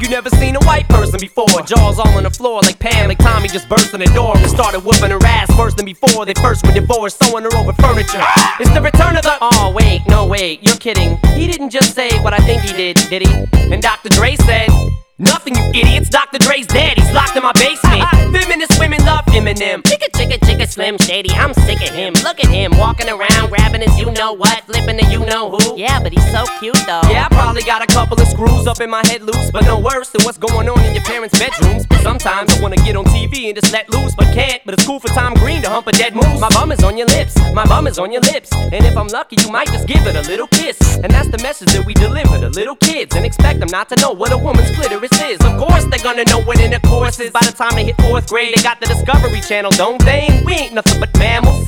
you never seen a white person before. Jaws all on the floor like Pam, like Tommy just burst in the door and started whooping her ass worse than before. They first were divorced, sewing her over furniture. It's the return of the. Oh, wait, no, wait, you're kidding. He didn't just say what I think he did, did he? And Dr. Dre said. Nothing, you idiots. Dr. Dre's dead. He's locked in my basement. Uh-huh. Feminist women love Eminem. Chicka, chicka, chicka, Slim Shady. I'm sick of him. Look at him walking around, grabbing his you know what, flipping the you know who. Yeah, but he's so cute though. Yeah, I probably got a couple of screws up in my head loose, but no worse than what's going on in your parents' bedrooms. But sometimes I wanna get on TV and just let loose, but can't. But it's cool for Tom Green to hump a dead moose. My bum is on your lips, my bum is on your lips. And if I'm lucky, you might just give it a little kiss. And that's the message that we deliver to little kids and expect them not to know what a woman's clitoris is. Of course, they're gonna know what intercourse is. By the time they hit fourth grade, they got the Discovery Channel, don't they? We ain't nothing but mammals.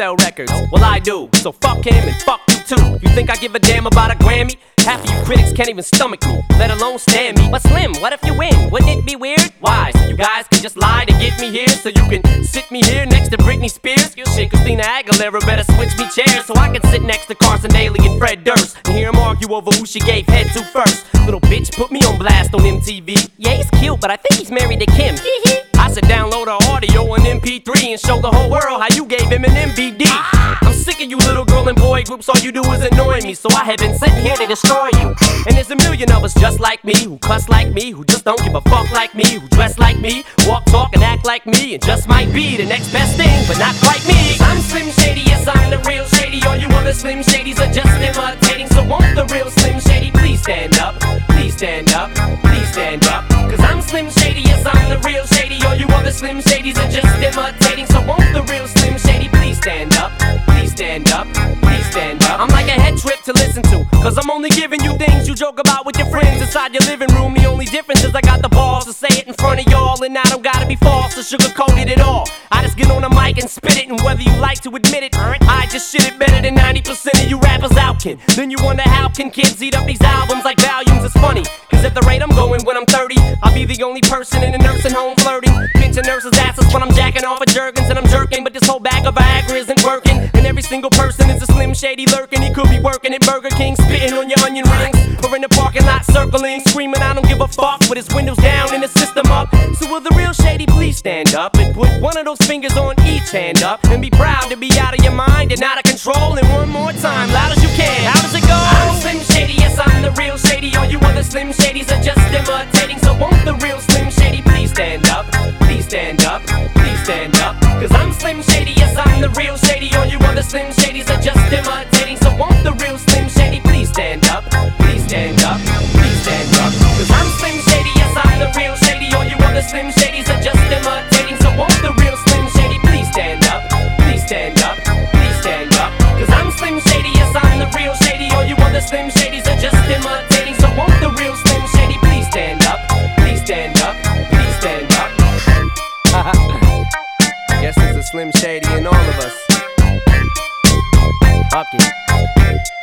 sell records. Well, I do. So fuck him and fuck you too. You think I give a damn about a Grammy? Half of you critics can't even stomach me, let alone stand me. But Slim, what if you win? Wouldn't it be weird? Why? So you guys can just lie to get me here, so you can sit me here next to Britney Spears. Shit, Christina Aguilera better switch me chairs so I can sit next to Carson Daly and Fred Durst and hear them argue over who she gave head to first. Little bitch put me on blast on MTV. Yeah, he's cute, but I think he's married to Kim. I said download her audio on MP3 and show the whole world how you gave Eminem VD. I'm sick of you little girl and boy groups, all you do is annoy me, so I have been sitting here to destroy you. And there's a million of us just like me, who cuss like me, who just don't give a fuck like me, who dress like me, walk, talk, and act like me, and just might be the next best thing, but not quite me. I'm Slim Shady, yes, I'm the real Shady. All you other Slim Shadys are just imitating, so won't the real Slim Shady please stand up? Please stand up, Slim Shadys are just imitating, so won't the real Slim Shady please stand up? Please stand up, please stand up. I'm like a head trip to listen to, cause I'm only giving you things you joke about with your friends inside your living room. The only difference is I got the balls to say it in front of y'all, and I don't gotta be false or sugarcoated at all. I just get on the mic and spit it, and whether you like to admit it, I just shit it better than 90% of you rappers out can. Then you wonder how can kids eat up these albums like volumes? It's funny, cause at the rate I'm going when I'm 30, I'll be the only person in a nursing home flirting. Pinching nurses' asses when I'm jacking off of Jergens and I'm jerking, but this whole bag of Viagra isn't working. And every single person is a slim shady lurking. He could be working at Burger King, spitting on your onion rings, or in the parking lot circling, screaming, I don't give a fuck, with his windows down and the system up. So will the real shady please stand up and put one of those fingers on each hand up and be proud to be out of your mind and out of control? And one more time, loud as you can. How does it go? The real shady. All you other Slim Shadys are just imitating. So won't the real Slim Shady please stand up? Please stand up, please stand up. Cause I'm Slim Shady, yes, I'm the real shady. All you other Slim Shadys are just imitating. So won't the real Slim Shady and all of us. Fuck it.